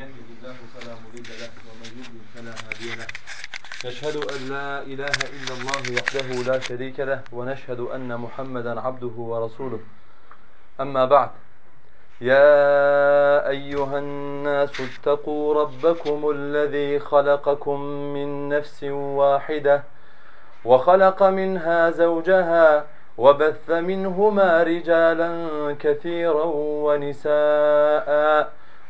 يهده الله فلا مضل له ومن يضلل فلا هادي له. نشهد أن لا إله إلا الله وحده لا شريك له ونشهد أن محمدا عبده ورسوله. أما بعد يا أيها الناس اتقوا ربكم الذي خلقكم من نفس واحدة وخلق منها زوجها وبث منهما رجالا كثيرا ونساء.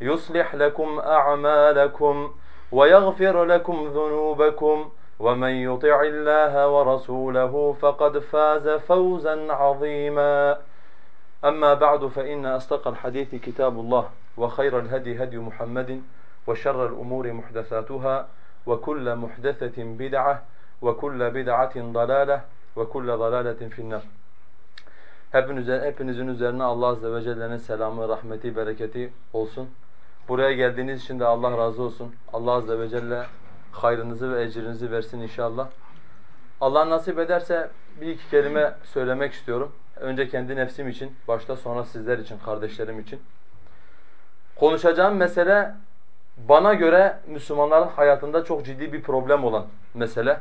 يصلح لكم أعمالكم ويغفر لكم ذنوبكم ومن يطع الله ورسوله فقد فاز فوزا عظيما أما بعد فإن أصدق الحديث كتاب الله وخير الهدي هدي محمد وشر الأمور محدثاتها وكل محدثة بدعة وكل بدعة ضلالة وكل ضلالة في النار Hepinizin, hepinizin üzerine Allah Azze ve Celle'nin selamı, rahmeti, bereketi olsun. Buraya geldiğiniz için de Allah razı olsun. Allah Azze ve Celle hayrınızı ve ecrinizi versin inşallah. Allah nasip ederse bir iki kelime söylemek istiyorum. Önce kendi nefsim için, başta sonra sizler için, kardeşlerim için. Konuşacağım mesele bana göre Müslümanların hayatında çok ciddi bir problem olan mesele.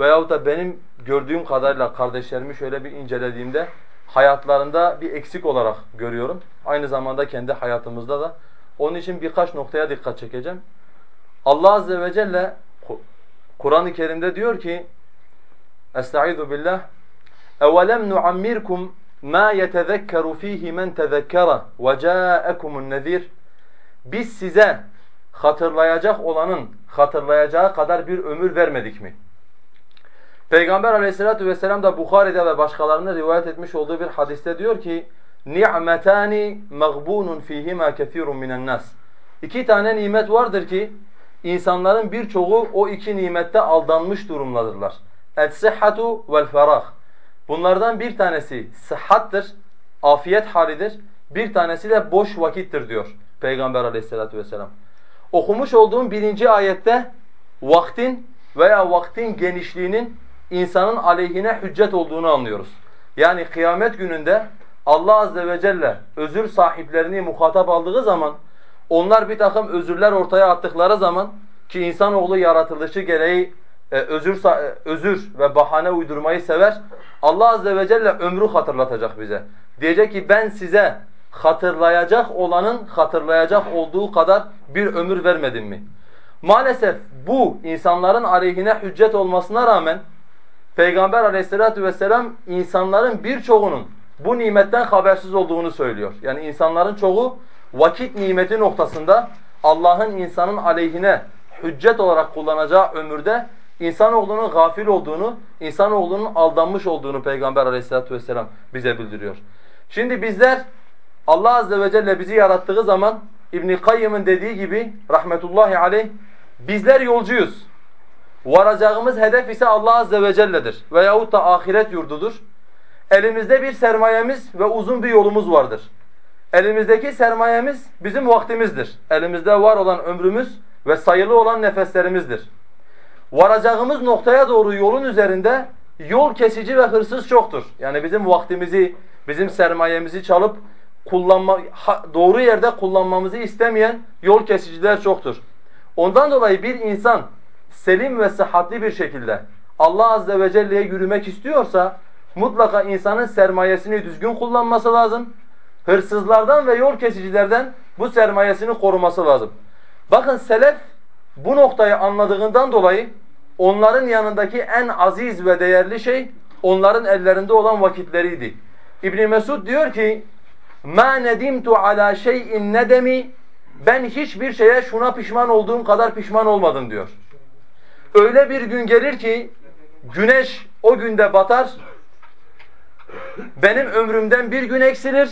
Veyahut da benim gördüğüm kadarıyla kardeşlerimi şöyle bir incelediğimde hayatlarında bir eksik olarak görüyorum. Aynı zamanda kendi hayatımızda da. Onun için birkaç noktaya dikkat çekeceğim. Allah Azze ve Celle Kur'an-ı Kerim'de diyor ki Estaizu billah اَوَلَمْ نُعَمِّرْكُمْ مَا يَتَذَكَّرُ ف۪يهِ مَنْ تَذَكَّرَ وَجَاءَكُمُ النَّذ۪يرِ Biz size hatırlayacak olanın hatırlayacağı kadar bir ömür vermedik mi? Peygamber aleyhissalatu vesselam da Bukhari'de ve başkalarının rivayet etmiş olduğu bir hadiste diyor ki ni'metani maghbunun fihima kethirun minen nas. İki tane nimet vardır ki insanların birçoğu o iki nimette aldanmış durumdadırlar. Es-sihhatu vel ferah. Bunlardan bir tanesi sıhhattır, afiyet halidir. Bir tanesi de boş vakittir diyor Peygamber aleyhissalatu vesselam. Okumuş olduğum birinci ayette vaktin veya vaktin genişliğinin insanın aleyhine hüccet olduğunu anlıyoruz. Yani kıyamet gününde Allah azze ve celle özür sahiplerini muhatap aldığı zaman onlar bir takım özürler ortaya attıkları zaman ki insanoğlu yaratılışı gereği e, özür e, özür ve bahane uydurmayı sever. Allah azze ve celle ömrü hatırlatacak bize. Diyecek ki ben size hatırlayacak olanın hatırlayacak olduğu kadar bir ömür vermedim mi? Maalesef bu insanların aleyhine hüccet olmasına rağmen Peygamber aleyhissalatu vesselam insanların birçoğunun bu nimetten habersiz olduğunu söylüyor. Yani insanların çoğu vakit nimeti noktasında Allah'ın insanın aleyhine hüccet olarak kullanacağı ömürde insanoğlunun gafil olduğunu, insanoğlunun aldanmış olduğunu Peygamber aleyhissalatu vesselam bize bildiriyor. Şimdi bizler Allah azze ve celle bizi yarattığı zaman İbn Kayyım'ın dediği gibi rahmetullahi aleyh bizler yolcuyuz. Varacağımız hedef ise Allah azze ve celle'dir veyahut da ahiret yurdudur. Elimizde bir sermayemiz ve uzun bir yolumuz vardır. Elimizdeki sermayemiz bizim vaktimizdir. Elimizde var olan ömrümüz ve sayılı olan nefeslerimizdir. Varacağımız noktaya doğru yolun üzerinde yol kesici ve hırsız çoktur. Yani bizim vaktimizi, bizim sermayemizi çalıp kullanma, doğru yerde kullanmamızı istemeyen yol kesiciler çoktur. Ondan dolayı bir insan selim ve sıhhatli bir şekilde Allah azze ve celle'ye yürümek istiyorsa mutlaka insanın sermayesini düzgün kullanması lazım. Hırsızlardan ve yol kesicilerden bu sermayesini koruması lazım. Bakın selef bu noktayı anladığından dolayı onların yanındaki en aziz ve değerli şey onların ellerinde olan vakitleriydi. İbn Mesud diyor ki: "Ma nedimtu ala şey'in nedemi" Ben hiçbir şeye şuna pişman olduğum kadar pişman olmadım diyor. Öyle bir gün gelir ki güneş o günde batar. Benim ömrümden bir gün eksilir.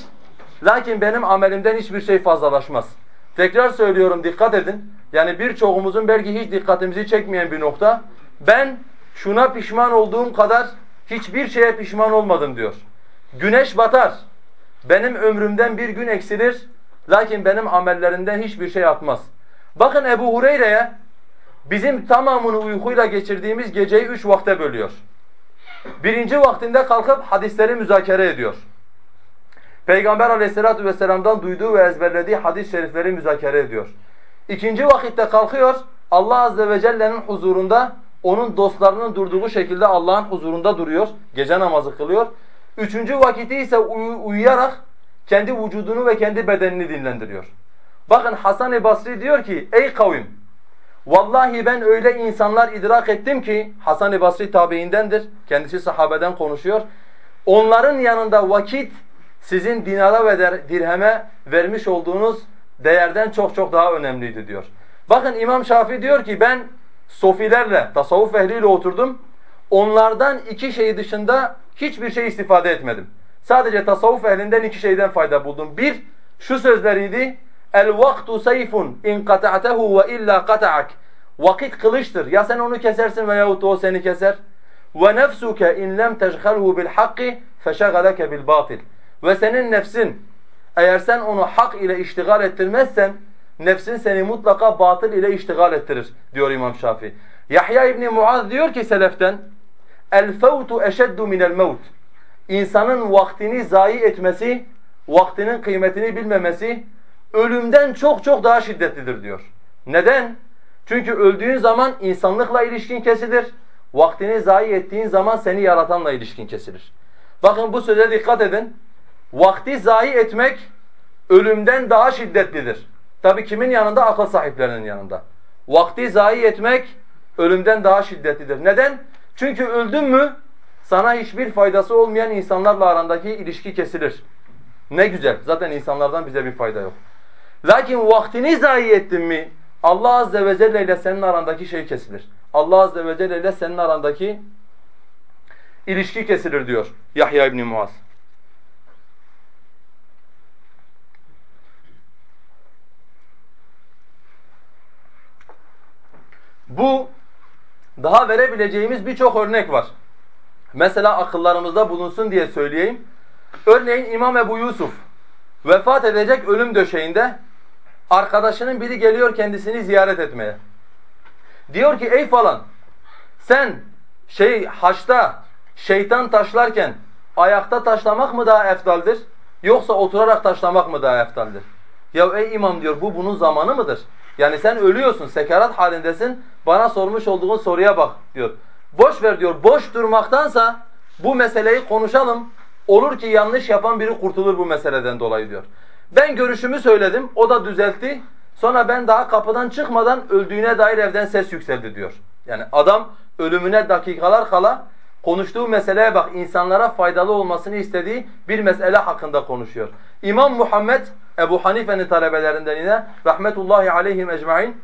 Lakin benim amelimden hiçbir şey fazlalaşmaz. Tekrar söylüyorum dikkat edin. yani birçoğumuzun belki hiç dikkatimizi çekmeyen bir nokta. Ben şuna pişman olduğum kadar hiçbir şeye pişman olmadım diyor. Güneş batar. Benim ömrümden bir gün eksilir. Lakin benim amellerimden hiçbir şey atmaz. Bakın Ebu Hureyre'ye bizim tamamını uykuyla geçirdiğimiz geceyi üç vakte bölüyor. Birinci vaktinde kalkıp hadisleri müzakere ediyor. Peygamber aleyhissalatu vesselam'dan duyduğu ve ezberlediği hadis-i şerifleri müzakere ediyor. İkinci vakitte kalkıyor, Allah azze ve celle'nin huzurunda, onun dostlarının durduğu şekilde Allah'ın huzurunda duruyor, gece namazı kılıyor. Üçüncü vakiti ise uy uyuyarak kendi vücudunu ve kendi bedenini dinlendiriyor. Bakın Hasan-ı Basri diyor ki, ey kavim, vallahi ben öyle insanlar idrak ettim ki, Hasan-ı Basri tabiindendir, kendisi sahabeden konuşuyor. Onların yanında vakit sizin dinara ve dirheme vermiş olduğunuz değerden çok çok daha önemliydi diyor. Bakın İmam Şafii diyor ki ben sofilerle, tasavvuf ehliyle oturdum. Onlardan iki şey dışında hiçbir şey istifade etmedim. Sadece tasavvuf ehlinden iki şeyden fayda buldum. Bir, şu sözleriydi. El vaktu sayfun in qata'tehu ve illa qata'ak. Vakit kılıçtır. Ya sen onu kesersin veyahut o seni keser. Ve nefsuke in lem teşhalhu bil hakki feşagaleke bil batil. Ve senin nefsin eğer sen onu hak ile iştigal ettirmezsen nefsin seni mutlaka batıl ile iştigal ettirir diyor İmam Şafii. Yahya İbni Muaz diyor ki seleften el fevtu eşeddu minel mevt. İnsanın vaktini zayi etmesi, vaktinin kıymetini bilmemesi ölümden çok çok daha şiddetlidir diyor. Neden? Çünkü öldüğün zaman insanlıkla ilişkin kesilir. Vaktini zayi ettiğin zaman seni yaratanla ilişkin kesilir. Bakın bu söze dikkat edin. Vakti zayi etmek ölümden daha şiddetlidir. Tabi kimin yanında? Akıl sahiplerinin yanında. Vakti zayi etmek ölümden daha şiddetlidir. Neden? Çünkü öldün mü sana hiçbir faydası olmayan insanlarla arandaki ilişki kesilir. Ne güzel. Zaten insanlardan bize bir fayda yok. Lakin vaktini zayi ettin mi Allah azze ve celle ile senin arandaki şey kesilir. Allah azze ve celle ile senin arandaki ilişki kesilir diyor Yahya İbn Muaz. Bu daha verebileceğimiz birçok örnek var. Mesela akıllarımızda bulunsun diye söyleyeyim. Örneğin İmam Ebu Yusuf vefat edecek ölüm döşeğinde arkadaşının biri geliyor kendisini ziyaret etmeye. Diyor ki ey falan sen şey haçta şeytan taşlarken ayakta taşlamak mı daha eftaldir yoksa oturarak taşlamak mı daha eftaldir? Ya ey imam diyor bu bunun zamanı mıdır? Yani sen ölüyorsun, sekarat halindesin. Bana sormuş olduğun soruya bak diyor. Boş ver diyor. Boş durmaktansa bu meseleyi konuşalım. Olur ki yanlış yapan biri kurtulur bu meseleden dolayı diyor. Ben görüşümü söyledim. O da düzeltti. Sonra ben daha kapıdan çıkmadan öldüğüne dair evden ses yükseldi diyor. Yani adam ölümüne dakikalar kala konuştuğu meseleye bak insanlara faydalı olmasını istediği bir mesele hakkında konuşuyor. İmam Muhammed Ebu Hanife'nin talebelerinden yine rahmetullahi aleyhim ecmaîn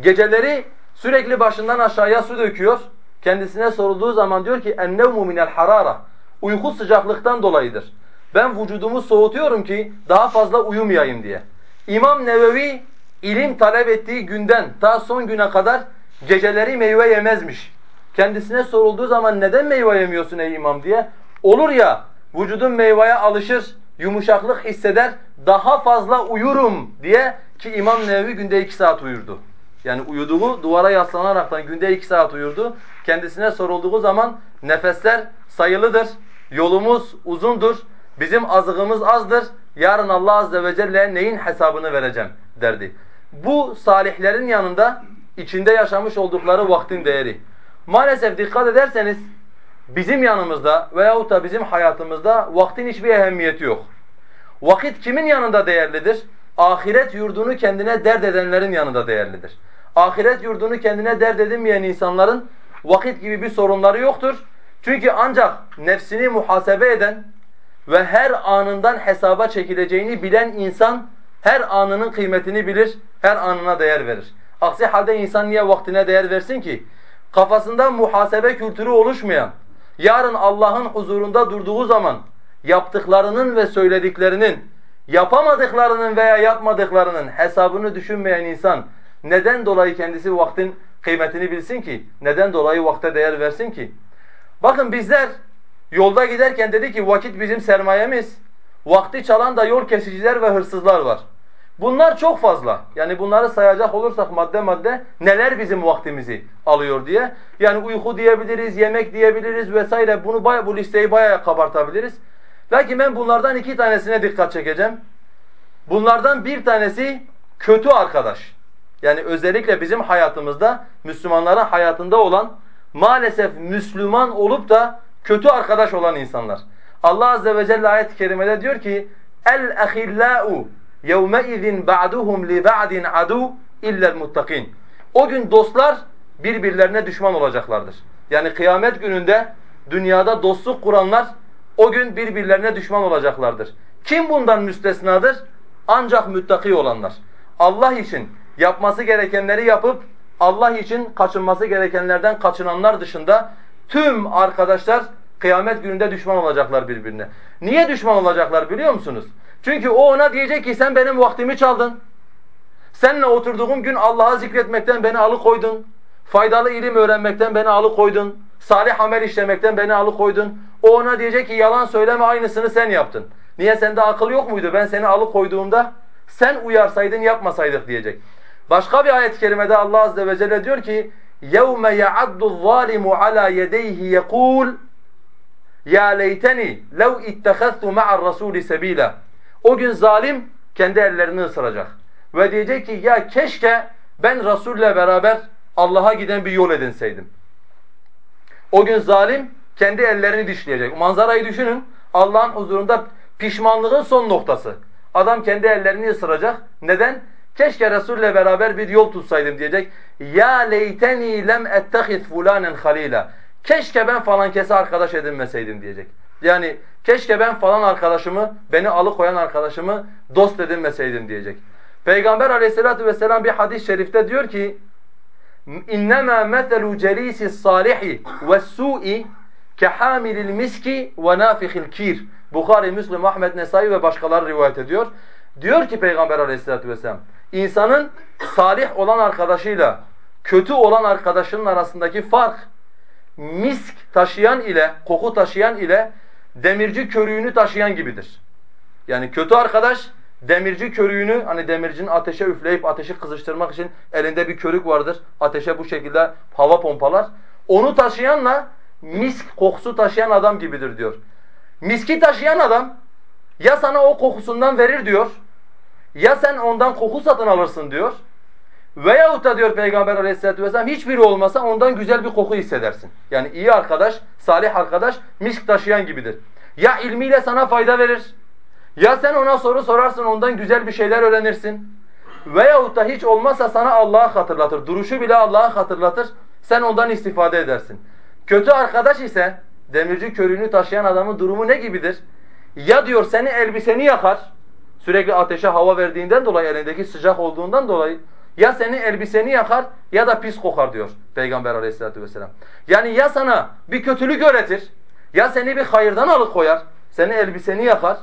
geceleri sürekli başından aşağıya su döküyor. Kendisine sorulduğu zaman diyor ki ennevmu minel harara. Uyku sıcaklıktan dolayıdır. Ben vücudumu soğutuyorum ki daha fazla uyumayayım diye. İmam Nevevi ilim talep ettiği günden ta son güne kadar geceleri meyve yemezmiş. Kendisine sorulduğu zaman neden meyve yemiyorsun ey imam diye. Olur ya vücudun meyveye alışır, yumuşaklık hisseder, daha fazla uyurum diye ki İmam Nevevi günde iki saat uyurdu. Yani uyuduğu duvara yaslanaraktan günde iki saat uyurdu. Kendisine sorulduğu zaman nefesler sayılıdır, yolumuz uzundur, bizim azığımız azdır, yarın Allah azze ve celle neyin hesabını vereceğim derdi. Bu salihlerin yanında içinde yaşamış oldukları vaktin değeri. Maalesef dikkat ederseniz bizim yanımızda veyahut da bizim hayatımızda vaktin hiçbir ehemmiyeti yok. Vakit kimin yanında değerlidir? Ahiret yurdunu kendine dert edenlerin yanında değerlidir. Ahiret yurdunu kendine dert edinmeyen insanların vakit gibi bir sorunları yoktur. Çünkü ancak nefsini muhasebe eden ve her anından hesaba çekileceğini bilen insan her anının kıymetini bilir, her anına değer verir. Aksi halde insan niye vaktine değer versin ki? Kafasında muhasebe kültürü oluşmayan, yarın Allah'ın huzurunda durduğu zaman yaptıklarının ve söylediklerinin, yapamadıklarının veya yapmadıklarının hesabını düşünmeyen insan Neden dolayı kendisi vaktin kıymetini bilsin ki? Neden dolayı vakte değer versin ki? Bakın bizler yolda giderken dedi ki vakit bizim sermayemiz. Vakti çalan da yol kesiciler ve hırsızlar var. Bunlar çok fazla. Yani bunları sayacak olursak madde madde neler bizim vaktimizi alıyor diye. Yani uyku diyebiliriz, yemek diyebiliriz vesaire. Bunu baya, bu listeyi bayağı kabartabiliriz. Lakin ben bunlardan iki tanesine dikkat çekeceğim. Bunlardan bir tanesi kötü arkadaş. Yani özellikle bizim hayatımızda, Müslümanların hayatında olan maalesef Müslüman olup da Kötü arkadaş olan insanlar. Allah azze ve celle ayet-i kerimede diyor ki: "El ahillau yevme izin ba'duhum li ba'din adu illa'l muttakin." O gün dostlar birbirlerine düşman olacaklardır. Yani kıyamet gününde dünyada dostluk kuranlar o gün birbirlerine düşman olacaklardır. Kim bundan müstesnadır? Ancak müttaki olanlar. Allah için yapması gerekenleri yapıp Allah için kaçınması gerekenlerden kaçınanlar dışında tüm arkadaşlar kıyamet gününde düşman olacaklar birbirine. Niye düşman olacaklar biliyor musunuz? Çünkü o ona diyecek ki sen benim vaktimi çaldın. Seninle oturduğum gün Allah'a zikretmekten beni alıkoydun. Faydalı ilim öğrenmekten beni alıkoydun. Salih amel işlemekten beni alıkoydun. O ona diyecek ki yalan söyleme aynısını sen yaptın. Niye sende akıl yok muydu? Ben seni alıkoyduğumda sen uyarsaydın yapmasaydık diyecek. Başka bir ayet-i kerimede Allah azze ve celle diyor ki يَوْمَ يَعَدُّ الظَّالِمُ عَلَى يَدَيْهِ يَقُولُ يَا لَيْتَنِي لَوْ اِتَّخَذْتُ مَعَ الرَّسُولِ سَب۪يلًا o gün zalim kendi ellerini ısıracak. Ve diyecek ki ya keşke ben Resul'le beraber Allah'a giden bir yol edinseydim. O gün zalim kendi ellerini dişleyecek. Manzarayı düşünün. Allah'ın huzurunda pişmanlığın son noktası. Adam kendi ellerini ısıracak. Neden? Keşke Resul'le beraber bir yol tutsaydım diyecek. Ya leyteni lem ettehiz fulanen halila. Keşke ben falan kese arkadaş edinmeseydim diyecek. Yani keşke ben falan arkadaşımı, beni alıkoyan arkadaşımı dost edinmeseydim diyecek. Peygamber aleyhissalatu vesselam bir hadis-i şerifte diyor ki اِنَّمَا مَثَلُ جَلِيسِ الصَّالِحِ وَالسُّوءِ كَحَامِلِ الْمِسْكِ وَنَافِخِ الْكِيرِ Bukhari, Müslim, Ahmet, Nesai ve başkaları rivayet ediyor. Diyor ki Peygamber aleyhissalatu vesselam, insanın salih olan arkadaşıyla kötü olan arkadaşının arasındaki fark misk taşıyan ile, koku taşıyan ile demirci körüğünü taşıyan gibidir. Yani kötü arkadaş demirci körüğünü hani demircinin ateşe üfleyip ateşi kızıştırmak için elinde bir körük vardır. Ateşe bu şekilde hava pompalar. Onu taşıyanla misk kokusu taşıyan adam gibidir diyor. Miski taşıyan adam ya sana o kokusundan verir diyor. Ya sen ondan koku satın alırsın diyor. Veyahut da diyor Peygamber aleyhissalatu vesselam hiçbiri olmasa ondan güzel bir koku hissedersin. Yani iyi arkadaş, salih arkadaş misk taşıyan gibidir. Ya ilmiyle sana fayda verir. Ya sen ona soru sorarsın ondan güzel bir şeyler öğrenirsin. Veyahut da hiç olmazsa sana Allah'ı hatırlatır. Duruşu bile Allah'ı hatırlatır. Sen ondan istifade edersin. Kötü arkadaş ise demirci körüğünü taşıyan adamın durumu ne gibidir? Ya diyor seni elbiseni yakar. Sürekli ateşe hava verdiğinden dolayı elindeki sıcak olduğundan dolayı ya seni elbiseni yakar ya da pis kokar diyor Peygamber aleyhissalatu vesselam. Yani ya sana bir kötülük öğretir ya seni bir hayırdan alıkoyar, seni elbiseni yakar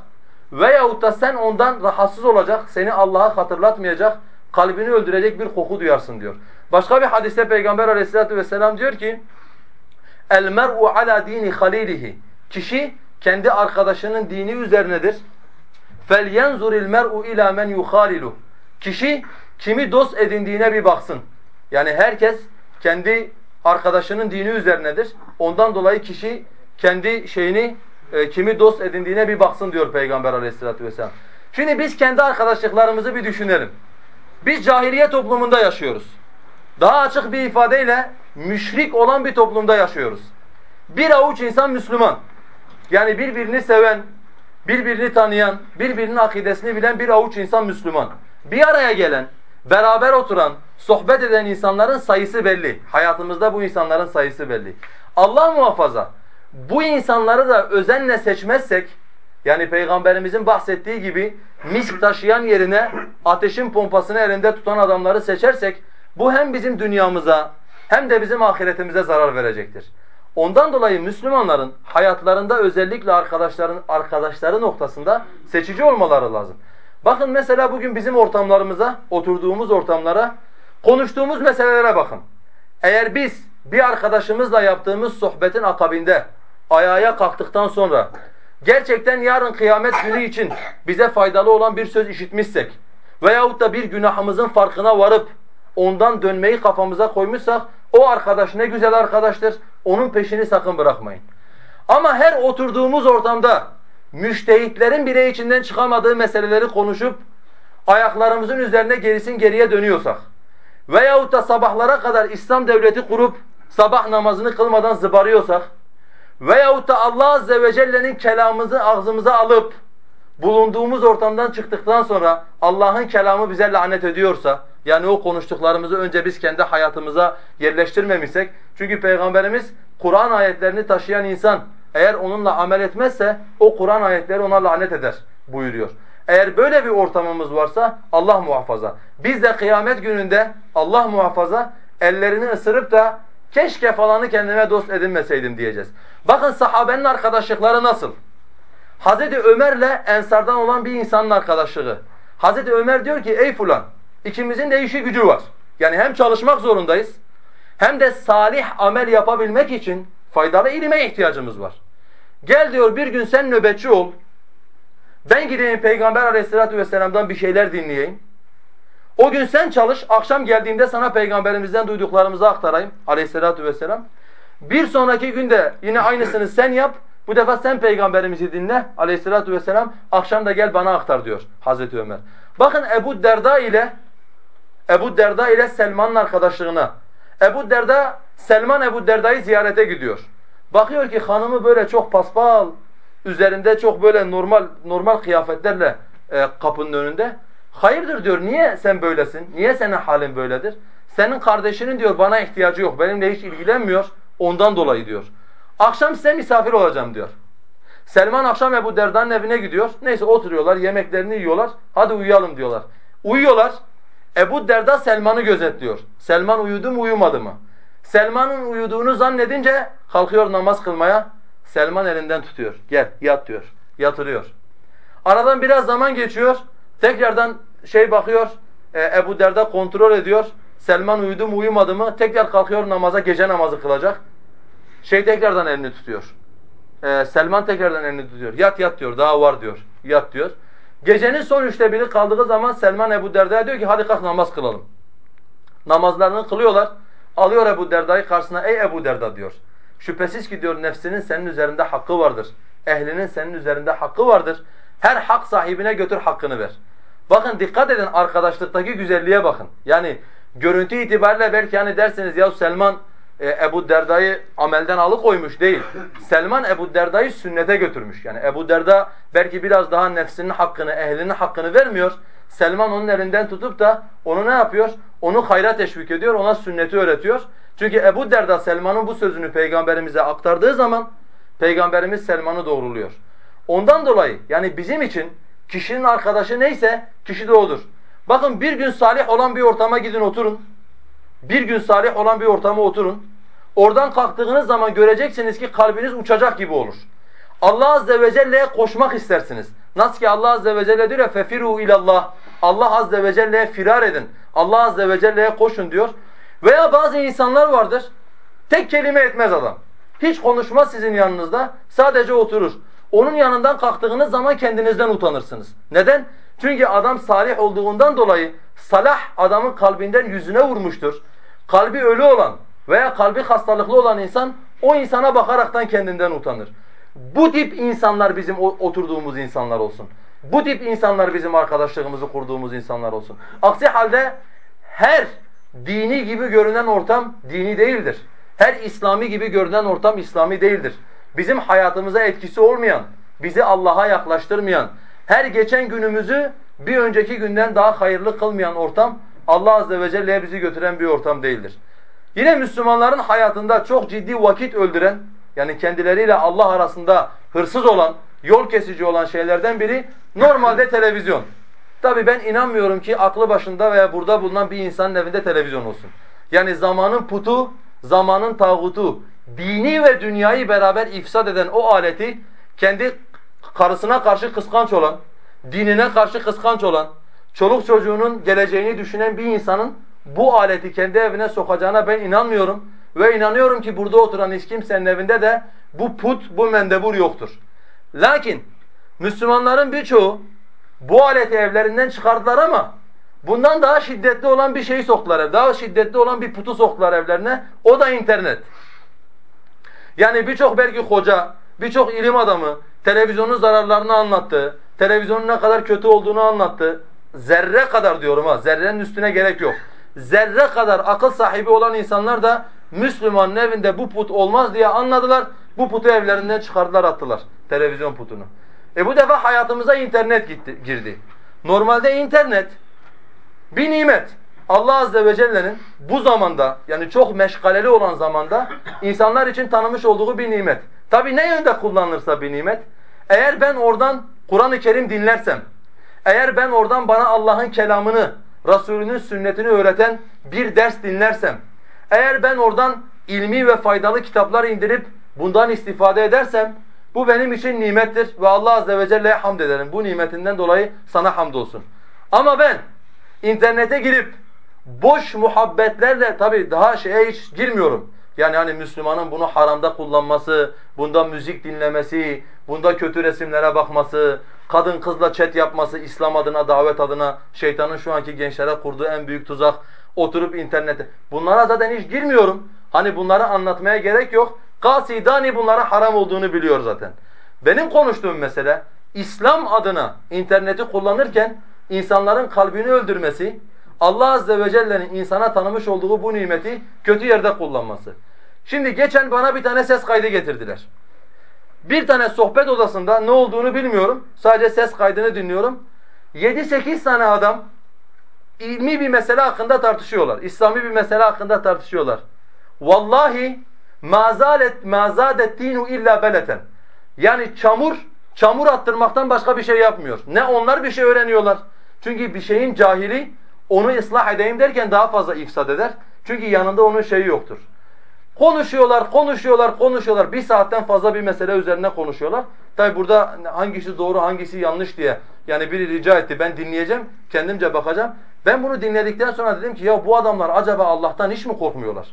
veyahut da sen ondan rahatsız olacak, seni Allah'a hatırlatmayacak, kalbini öldürecek bir koku duyarsın diyor. Başka bir hadiste Peygamber aleyhissalatu vesselam diyor ki El mer'u ala dini halilihi. Kişi kendi arkadaşının dini üzerinedir. Yenzuril mer'u ila men yuhalilu. Kişi kimi dost edindiğine bir baksın. Yani herkes kendi arkadaşının dini üzerinedir. Ondan dolayı kişi kendi şeyini e, kimi dost edindiğine bir baksın diyor Peygamber aleyhissalatu vesselam. Şimdi biz kendi arkadaşlıklarımızı bir düşünelim. Biz cahiliye toplumunda yaşıyoruz. Daha açık bir ifadeyle müşrik olan bir toplumda yaşıyoruz. Bir avuç insan Müslüman. Yani birbirini seven, birbirini tanıyan, birbirinin akidesini bilen bir avuç insan Müslüman. Bir araya gelen, beraber oturan, sohbet eden insanların sayısı belli. Hayatımızda bu insanların sayısı belli. Allah muhafaza bu insanları da özenle seçmezsek, yani Peygamberimizin bahsettiği gibi misk taşıyan yerine ateşin pompasını elinde tutan adamları seçersek, bu hem bizim dünyamıza hem de bizim ahiretimize zarar verecektir. Ondan dolayı Müslümanların hayatlarında özellikle arkadaşların arkadaşları noktasında seçici olmaları lazım. Bakın mesela bugün bizim ortamlarımıza, oturduğumuz ortamlara Konuştuğumuz meselelere bakın. Eğer biz bir arkadaşımızla yaptığımız sohbetin akabinde ayağa kalktıktan sonra gerçekten yarın kıyamet günü için bize faydalı olan bir söz işitmişsek veyahut da bir günahımızın farkına varıp ondan dönmeyi kafamıza koymuşsak o arkadaş ne güzel arkadaştır. Onun peşini sakın bırakmayın. Ama her oturduğumuz ortamda müştehitlerin bile içinden çıkamadığı meseleleri konuşup ayaklarımızın üzerine gerisin geriye dönüyorsak veyahut da sabahlara kadar İslam devleti kurup sabah namazını kılmadan zıbarıyorsak veyahut da Allah azze ve celle'nin kelamımızı ağzımıza alıp bulunduğumuz ortamdan çıktıktan sonra Allah'ın kelamı bize lanet ediyorsa yani o konuştuklarımızı önce biz kendi hayatımıza yerleştirmemişsek çünkü Peygamberimiz Kur'an ayetlerini taşıyan insan eğer onunla amel etmezse o Kur'an ayetleri ona lanet eder buyuruyor. Eğer böyle bir ortamımız varsa Allah muhafaza. Biz de kıyamet gününde Allah muhafaza ellerini ısırıp da keşke falanı kendime dost edinmeseydim diyeceğiz. Bakın sahabenin arkadaşlıkları nasıl? Hazreti Ömer'le Ensar'dan olan bir insanın arkadaşlığı. Hazreti Ömer diyor ki ey fulan ikimizin de işi gücü var. Yani hem çalışmak zorundayız hem de salih amel yapabilmek için faydalı ilime ihtiyacımız var. Gel diyor bir gün sen nöbetçi ol. Ben gideyim Peygamber aleyhissalatu vesselam'dan bir şeyler dinleyeyim. O gün sen çalış, akşam geldiğimde sana peygamberimizden duyduklarımızı aktarayım aleyhissalatu vesselam. Bir sonraki günde yine aynısını sen yap. Bu defa sen peygamberimizi dinle aleyhissalatu vesselam. Akşam da gel bana aktar diyor Hazreti Ömer. Bakın Ebu Derda ile Ebu Derda ile Selman'ın arkadaşlığına. Ebu Derda Selman Ebu Derda'yı ziyarete gidiyor. Bakıyor ki hanımı böyle çok paspal, üzerinde çok böyle normal normal kıyafetlerle e, kapının önünde. Hayırdır diyor, niye sen böylesin? Niye senin halin böyledir? Senin kardeşinin diyor bana ihtiyacı yok, benimle hiç ilgilenmiyor, ondan dolayı diyor. Akşam size misafir olacağım diyor. Selman akşam Ebu Derda'nın evine gidiyor. Neyse oturuyorlar, yemeklerini yiyorlar. Hadi uyuyalım diyorlar. Uyuyorlar. Ebu Derda Selman'ı gözetliyor. Selman uyudu mu uyumadı mı? Selman'ın uyuduğunu zannedince kalkıyor namaz kılmaya. Selman elinden tutuyor. Gel yat diyor. Yatırıyor. Aradan biraz zaman geçiyor. Tekrardan şey bakıyor. E, Ebu Derda kontrol ediyor. Selman uyudu mu uyumadı mı? Tekrar kalkıyor namaza gece namazı kılacak. Şey tekrardan elini tutuyor. E, Selman tekrardan elini tutuyor. Yat yat diyor. Daha var diyor. Yat diyor. Gecenin son üçte biri kaldığı zaman Selman Ebu Derda'ya diyor ki hadi kalk namaz kılalım. Namazlarını kılıyorlar. Alıyor Ebu Derda'yı karşısına ey Ebu Derda diyor. Şüphesiz ki diyor nefsinin senin üzerinde hakkı vardır. Ehlinin senin üzerinde hakkı vardır. Her hak sahibine götür hakkını ver. Bakın dikkat edin arkadaşlıktaki güzelliğe bakın. Yani görüntü itibariyle belki hani dersiniz ya Selman e, Ebu Derda'yı amelden alıkoymuş değil. Selman Ebu Derda'yı sünnete götürmüş. Yani Ebu Derda belki biraz daha nefsinin hakkını, ehlinin hakkını vermiyor. Selman onun elinden tutup da onu ne yapıyor? Onu hayra teşvik ediyor, ona sünneti öğretiyor. Çünkü Ebu Derda Selman'ın bu sözünü peygamberimize aktardığı zaman peygamberimiz Selman'ı doğruluyor. Ondan dolayı yani bizim için kişinin arkadaşı neyse kişi de odur. Bakın bir gün salih olan bir ortama gidin oturun. Bir gün salih olan bir ortama oturun. Oradan kalktığınız zaman göreceksiniz ki kalbiniz uçacak gibi olur. Allah azze ve celle'ye koşmak istersiniz. Nasıl ki Allah azze ve celle diyor ya fefiru ilallah. Allah azze ve celle'ye firar edin. Allah azze ve celle'ye koşun diyor. Veya bazı insanlar vardır. Tek kelime etmez adam. Hiç konuşmaz sizin yanınızda. Sadece oturur. Onun yanından kalktığınız zaman kendinizden utanırsınız. Neden? Çünkü adam salih olduğundan dolayı salah adamın kalbinden yüzüne vurmuştur. Kalbi ölü olan veya kalbi hastalıklı olan insan o insana bakaraktan kendinden utanır. Bu tip insanlar bizim oturduğumuz insanlar olsun. Bu tip insanlar bizim arkadaşlığımızı kurduğumuz insanlar olsun. Aksi halde her dini gibi görünen ortam dini değildir. Her İslami gibi görünen ortam İslami değildir. Bizim hayatımıza etkisi olmayan, bizi Allah'a yaklaştırmayan, her geçen günümüzü bir önceki günden daha hayırlı kılmayan ortam Allah azze ve celle'ye bizi götüren bir ortam değildir. Yine Müslümanların hayatında çok ciddi vakit öldüren, yani kendileriyle Allah arasında hırsız olan, yol kesici olan şeylerden biri normalde televizyon. Tabi ben inanmıyorum ki aklı başında veya burada bulunan bir insanın evinde televizyon olsun. Yani zamanın putu, zamanın tağutu, dini ve dünyayı beraber ifsad eden o aleti kendi karısına karşı kıskanç olan, dinine karşı kıskanç olan, çoluk çocuğunun geleceğini düşünen bir insanın bu aleti kendi evine sokacağına ben inanmıyorum. Ve inanıyorum ki burada oturan hiç kimsenin evinde de bu put, bu mendebur yoktur. Lakin Müslümanların birçoğu bu aleti evlerinden çıkardılar ama bundan daha şiddetli olan bir şeyi soktular. Daha şiddetli olan bir putu soktular evlerine. O da internet. Yani birçok belki hoca, birçok ilim adamı televizyonun zararlarını anlattı. Televizyonun ne kadar kötü olduğunu anlattı. Zerre kadar diyorum ha, zerrenin üstüne gerek yok. Zerre kadar akıl sahibi olan insanlar da Müslümanın evinde bu put olmaz diye anladılar. Bu putu evlerinden çıkardılar attılar. Televizyon putunu. E bu defa hayatımıza internet gitti, girdi. Normalde internet bir nimet. Allah Azze ve Celle'nin bu zamanda yani çok meşgaleli olan zamanda insanlar için tanımış olduğu bir nimet. Tabi ne yönde kullanılırsa bir nimet. Eğer ben oradan Kur'an-ı Kerim dinlersem, eğer ben oradan bana Allah'ın kelamını, Resulünün sünnetini öğreten bir ders dinlersem, eğer ben oradan ilmi ve faydalı kitaplar indirip bundan istifade edersem, bu benim için nimettir ve Allah Azze ve Celle'ye hamd ederim. Bu nimetinden dolayı sana hamdolsun. Ama ben internete girip boş muhabbetlerle tabi daha şeye hiç girmiyorum. Yani hani Müslümanın bunu haramda kullanması, bunda müzik dinlemesi, bunda kötü resimlere bakması, kadın kızla chat yapması, İslam adına, davet adına şeytanın şu anki gençlere kurduğu en büyük tuzak, oturup internete. Bunlara zaten hiç girmiyorum. Hani bunları anlatmaya gerek yok. Kasidani bunlara haram olduğunu biliyor zaten. Benim konuştuğum mesele İslam adına interneti kullanırken insanların kalbini öldürmesi, Allah azze ve celle'nin insana tanımış olduğu bu nimeti kötü yerde kullanması. Şimdi geçen bana bir tane ses kaydı getirdiler. Bir tane sohbet odasında ne olduğunu bilmiyorum. Sadece ses kaydını dinliyorum. 7-8 tane adam ilmi bir mesele hakkında tartışıyorlar. İslami bir mesele hakkında tartışıyorlar. Vallahi mazalet mazadet dinu illa beleten. Yani çamur çamur attırmaktan başka bir şey yapmıyor. Ne onlar bir şey öğreniyorlar. Çünkü bir şeyin cahili onu ıslah edeyim derken daha fazla ifsad eder. Çünkü yanında onun şeyi yoktur. Konuşuyorlar, konuşuyorlar, konuşuyorlar. Bir saatten fazla bir mesele üzerine konuşuyorlar. Tabi burada hangisi doğru, hangisi yanlış diye yani biri rica etti. Ben dinleyeceğim, kendimce bakacağım. Ben bunu dinledikten sonra dedim ki ya bu adamlar acaba Allah'tan hiç mi korkmuyorlar?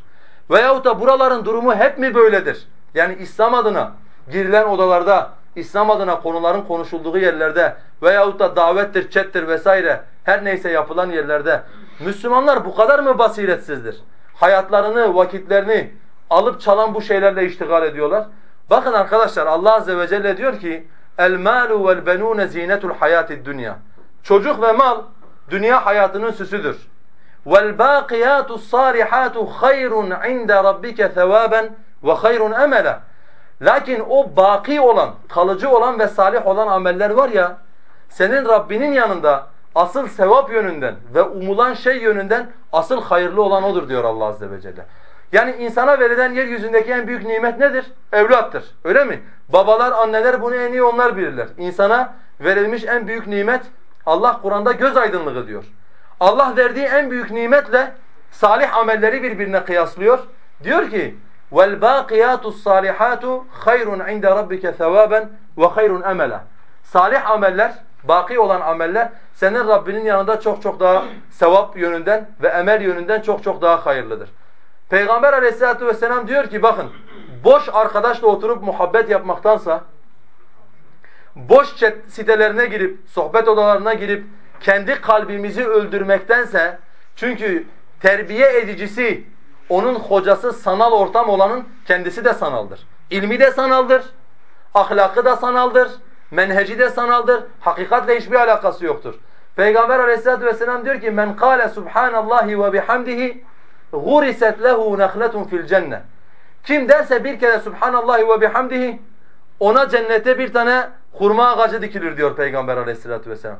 Veyahut da buraların durumu hep mi böyledir? Yani İslam adına girilen odalarda, İslam adına konuların konuşulduğu yerlerde veyahut da davettir, chattir vesaire her neyse yapılan yerlerde Müslümanlar bu kadar mı basiretsizdir? Hayatlarını, vakitlerini alıp çalan bu şeylerle iştigal ediyorlar. Bakın arkadaşlar Allah azze ve celle diyor ki el malu vel benun zinetul hayatid dunya. Çocuk ve mal dünya hayatının süsüdür. Vel baqiyatus salihatu hayrun inde rabbike sevaben ve hayrun emela. Lakin o baki olan, kalıcı olan ve salih olan ameller var ya senin Rabbinin yanında asıl sevap yönünden ve umulan şey yönünden asıl hayırlı olan odur diyor Allah azze ve celle. Yani insana verilen yeryüzündeki en büyük nimet nedir? Evlattır. Öyle mi? Babalar, anneler bunu en iyi onlar bilirler. İnsana verilmiş en büyük nimet Allah Kur'an'da göz aydınlığı diyor. Allah verdiği en büyük nimetle salih amelleri birbirine kıyaslıyor. Diyor ki: "Vel baqiyatus salihatu hayrun inde rabbike sevaben ve hayrun amela." Salih ameller, baki olan ameller senin Rabbinin yanında çok çok daha sevap yönünden ve emel yönünden çok çok daha hayırlıdır. Peygamber aleyhissalatu vesselam diyor ki bakın boş arkadaşla oturup muhabbet yapmaktansa boş chat sitelerine girip sohbet odalarına girip kendi kalbimizi öldürmektense çünkü terbiye edicisi onun hocası sanal ortam olanın kendisi de sanaldır. İlmi de sanaldır, ahlakı da sanaldır, menheci de sanaldır, hakikatle hiçbir alakası yoktur. Peygamber aleyhissalatu vesselam diyor ki men kâle subhanallahi ve bihamdihi guriset lehu nahletun fil cennet. Kim derse bir kere subhanallahi ve bihamdihi ona cennete bir tane hurma ağacı dikilir diyor Peygamber aleyhissalatu vesselam.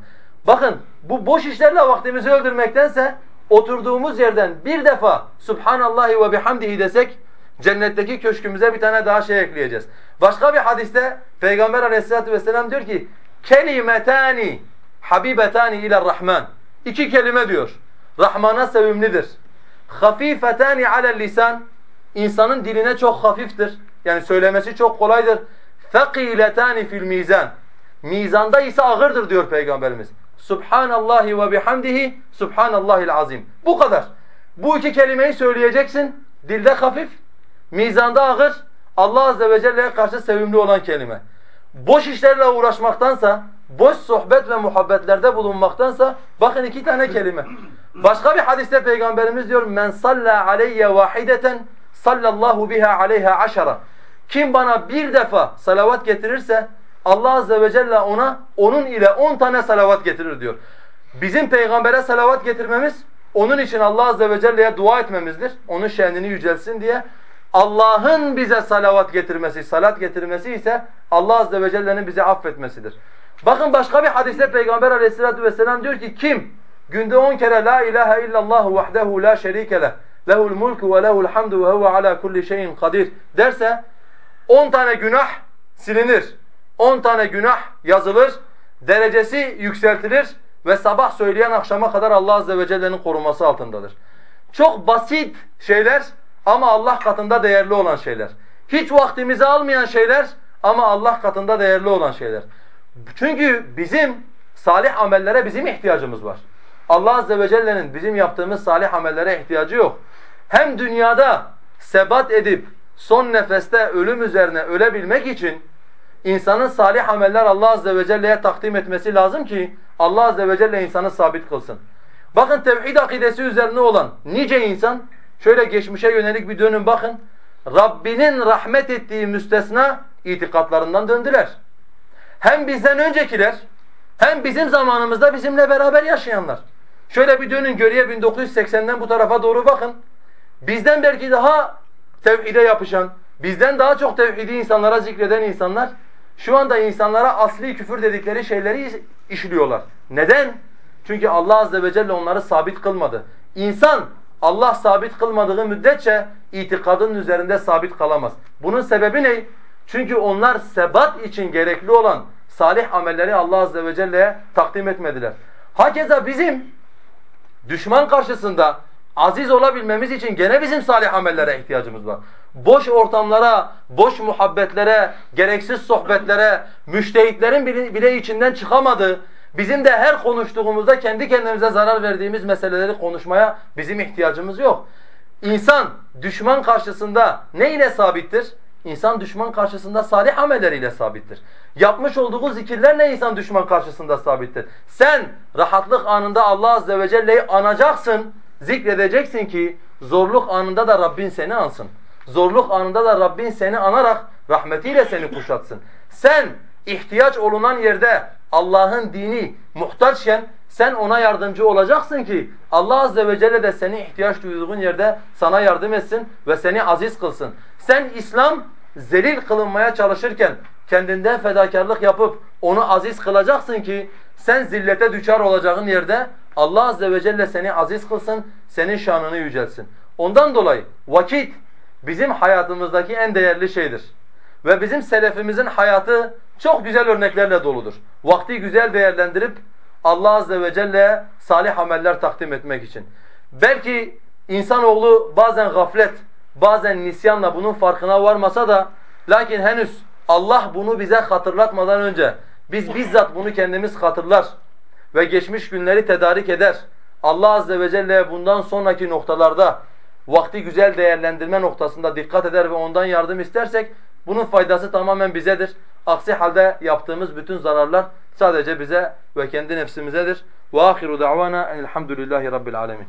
Bakın bu boş işlerle vaktimizi öldürmektense oturduğumuz yerden bir defa subhanallahi ve bihamdihi desek cennetteki köşkümüze bir tane daha şey ekleyeceğiz. Başka bir hadiste Peygamber aleyhissalatu vesselam diyor ki kelimetani habibetani ile rahman. İki kelime diyor. Rahmana sevimlidir. Hafifetani alel lisan. insanın diline çok hafiftir. Yani söylemesi çok kolaydır. Fakiletani fil mizan. Mizanda ise ağırdır diyor Peygamberimiz. Subhanallahi ve bihamdihi Subhanallahil azim. Bu kadar. Bu iki kelimeyi söyleyeceksin. Dilde hafif, mizanda ağır, Allah azze ve celle'ye karşı sevimli olan kelime. Boş işlerle uğraşmaktansa, boş sohbet ve muhabbetlerde bulunmaktansa bakın iki tane kelime. Başka bir hadiste peygamberimiz diyor men salla aleyye vahideten sallallahu biha aleyha aşara. Kim bana bir defa salavat getirirse Allah azze ve celle ona onun ile on tane salavat getirir diyor. Bizim peygambere salavat getirmemiz onun için Allah azze ve celle'ye dua etmemizdir. Onun şenini yücelsin diye. Allah'ın bize salavat getirmesi, salat getirmesi ise Allah azze ve celle'nin bize affetmesidir. Bakın başka bir hadiste Peygamber aleyhissalatu vesselam diyor ki kim günde on kere la ilahe illallah vahdehu la şerike leh lehul mulku ve lehul hamdu ve huve ala kulli şeyin kadir derse on tane günah silinir. on tane günah yazılır. Derecesi yükseltilir ve sabah söyleyen akşama kadar Allah azze ve celle'nin koruması altındadır. Çok basit şeyler ama Allah katında değerli olan şeyler. Hiç vaktimizi almayan şeyler ama Allah katında değerli olan şeyler. Çünkü bizim salih amellere bizim ihtiyacımız var. Allah azze ve celle'nin bizim yaptığımız salih amellere ihtiyacı yok. Hem dünyada sebat edip son nefeste ölüm üzerine ölebilmek için insanın salih ameller Allah azze ve celle'ye takdim etmesi lazım ki Allah azze ve celle insanı sabit kılsın. Bakın tevhid akidesi üzerine olan nice insan şöyle geçmişe yönelik bir dönün bakın. Rabbinin rahmet ettiği müstesna itikatlarından döndüler. Hem bizden öncekiler hem bizim zamanımızda bizimle beraber yaşayanlar. Şöyle bir dönün geriye 1980'den bu tarafa doğru bakın. Bizden belki daha tevhide yapışan, bizden daha çok tevhidi insanlara zikreden insanlar şu anda insanlara asli küfür dedikleri şeyleri işliyorlar. Neden? Çünkü Allah azze ve celle onları sabit kılmadı. İnsan Allah sabit kılmadığı müddetçe itikadın üzerinde sabit kalamaz. Bunun sebebi ne? Çünkü onlar sebat için gerekli olan salih amelleri Allah azze ve celle'ye takdim etmediler. Hakeza bizim düşman karşısında aziz olabilmemiz için gene bizim salih amellere ihtiyacımız var. Boş ortamlara, boş muhabbetlere, gereksiz sohbetlere, müştehitlerin bile içinden çıkamadığı, bizim de her konuştuğumuzda kendi kendimize zarar verdiğimiz meseleleri konuşmaya bizim ihtiyacımız yok. İnsan düşman karşısında ne ile sabittir? İnsan düşman karşısında salih amelleriyle sabittir. Yapmış olduğu zikirlerle insan düşman karşısında sabittir. Sen rahatlık anında Allah azze ve celle'yi anacaksın, zikredeceksin ki zorluk anında da Rabbin seni ansın. Zorluk anında da Rabbin seni anarak rahmetiyle seni kuşatsın. Sen ihtiyaç olunan yerde Allah'ın dini muhtaçken sen ona yardımcı olacaksın ki Allah azze ve celle de seni ihtiyaç duyduğun yerde sana yardım etsin ve seni aziz kılsın. Sen İslam zelil kılınmaya çalışırken kendinden fedakarlık yapıp onu aziz kılacaksın ki sen zillete düçar olacağın yerde Allah azze ve celle seni aziz kılsın, senin şanını yücelsin. Ondan dolayı vakit bizim hayatımızdaki en değerli şeydir. Ve bizim selefimizin hayatı çok güzel örneklerle doludur. Vakti güzel değerlendirip Allah azze ve celle'ye salih ameller takdim etmek için. Belki insanoğlu bazen gaflet, bazen nisyanla bunun farkına varmasa da lakin henüz Allah bunu bize hatırlatmadan önce biz bizzat bunu kendimiz hatırlar ve geçmiş günleri tedarik eder. Allah azze ve celle bundan sonraki noktalarda vakti güzel değerlendirme noktasında dikkat eder ve ondan yardım istersek bunun faydası tamamen bizedir. Aksi halde yaptığımız bütün zararlar sadece bize ve kendi nefsimizedir. Ve ahiru da'vana elhamdülillahi rabbil alemin.